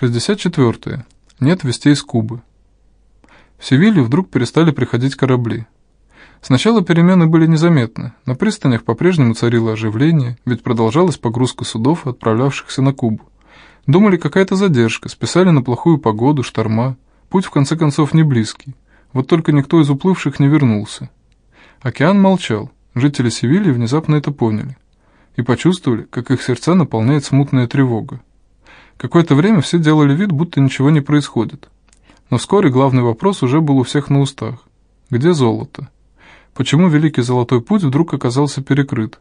64. Нет вестей из Кубы. В Севилью вдруг перестали приходить корабли. Сначала перемены были незаметны, на пристанях по-прежнему царило оживление, ведь продолжалась погрузка судов, отправлявшихся на Кубу. Думали, какая-то задержка, списали на плохую погоду, шторма. Путь, в конце концов, не близкий. Вот только никто из уплывших не вернулся. Океан молчал, жители Севильи внезапно это поняли. И почувствовали, как их сердца наполняет смутная тревога. Какое-то время все делали вид, будто ничего не происходит. Но вскоре главный вопрос уже был у всех на устах. Где золото? Почему Великий Золотой Путь вдруг оказался перекрыт?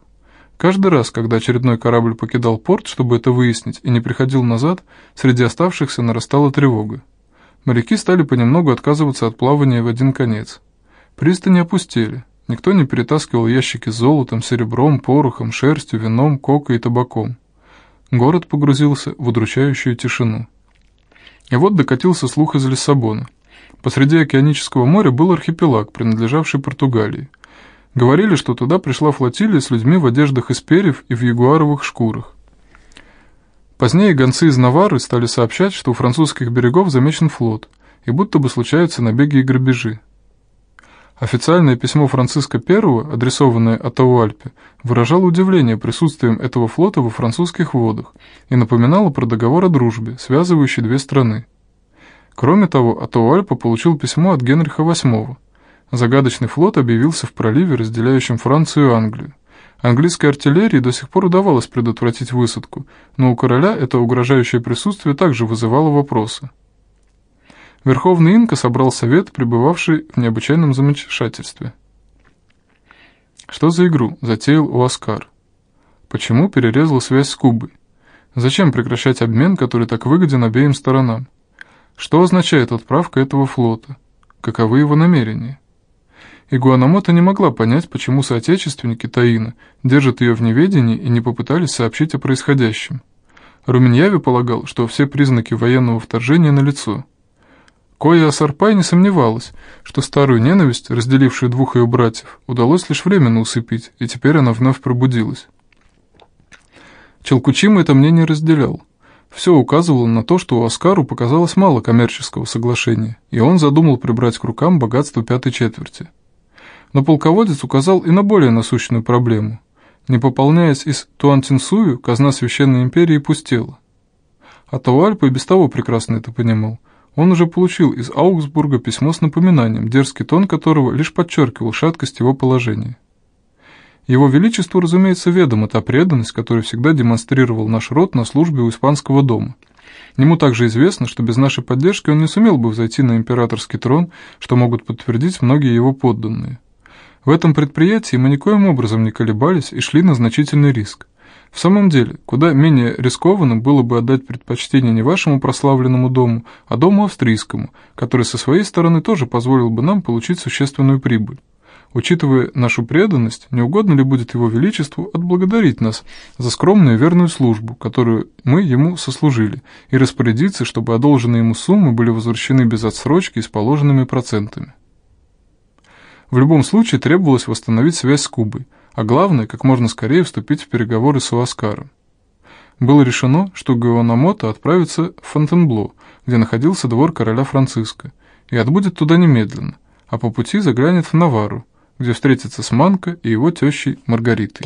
Каждый раз, когда очередной корабль покидал порт, чтобы это выяснить, и не приходил назад, среди оставшихся нарастала тревога. Моряки стали понемногу отказываться от плавания в один конец. Пристани опустели. Никто не перетаскивал ящики с золотом, серебром, порохом, шерстью, вином, кокой и табаком. Город погрузился в удручающую тишину. И вот докатился слух из Лиссабона. Посреди океанического моря был архипелаг, принадлежавший Португалии. Говорили, что туда пришла флотилия с людьми в одеждах из перьев и в ягуаровых шкурах. Позднее гонцы из Навары стали сообщать, что у французских берегов замечен флот, и будто бы случаются набеги и грабежи. Официальное письмо Франциска I, адресованное Атауальпе, выражало удивление присутствием этого флота во французских водах и напоминало про договор о дружбе, связывающий две страны. Кроме того, Атауальпа получил письмо от Генриха VIII. Загадочный флот объявился в проливе, разделяющем Францию и Англию. Английской артиллерии до сих пор удавалось предотвратить высадку, но у короля это угрожающее присутствие также вызывало вопросы. Верховный инка собрал совет, пребывавший в необычайном замешательстве. Что за игру затеял Уаскар? Почему перерезал связь с Кубой? Зачем прекращать обмен, который так выгоден обеим сторонам? Что означает отправка этого флота? Каковы его намерения? Игуанамото не могла понять, почему соотечественники Таина держат ее в неведении и не попытались сообщить о происходящем. Руменьяви полагал, что все признаки военного вторжения налицо – Коя Асарпай не сомневалась, что старую ненависть, разделившую двух ее братьев, удалось лишь временно усыпить, и теперь она вновь пробудилась. Челкучима это мнение разделял. Все указывало на то, что у Оскару показалось мало коммерческого соглашения, и он задумал прибрать к рукам богатство пятой четверти. Но полководец указал и на более насущную проблему. Не пополняясь из Туантинсую, казна Священной Империи пустела. А Тауальпа и без того прекрасно это понимал. Он уже получил из Аугсбурга письмо с напоминанием, дерзкий тон которого лишь подчеркивал шаткость его положения. Его Величеству, разумеется, ведома та преданность, которую всегда демонстрировал наш род на службе у испанского дома. Ему также известно, что без нашей поддержки он не сумел бы взойти на императорский трон, что могут подтвердить многие его подданные. В этом предприятии мы никоим образом не колебались и шли на значительный риск. В самом деле, куда менее рискованно было бы отдать предпочтение не вашему прославленному дому, а дому австрийскому, который со своей стороны тоже позволил бы нам получить существенную прибыль. Учитывая нашу преданность, не угодно ли будет его величеству отблагодарить нас за скромную и верную службу, которую мы ему сослужили, и распорядиться, чтобы одолженные ему суммы были возвращены без отсрочки и с положенными процентами. В любом случае требовалось восстановить связь с Кубой, а главное, как можно скорее вступить в переговоры с Уаскаром. Было решено, что Гуанамото отправится в Фонтенбло, где находился двор короля Франциска, и отбудет туда немедленно, а по пути заглянет в Навару, где встретится с Манко и его тещей Маргаритой.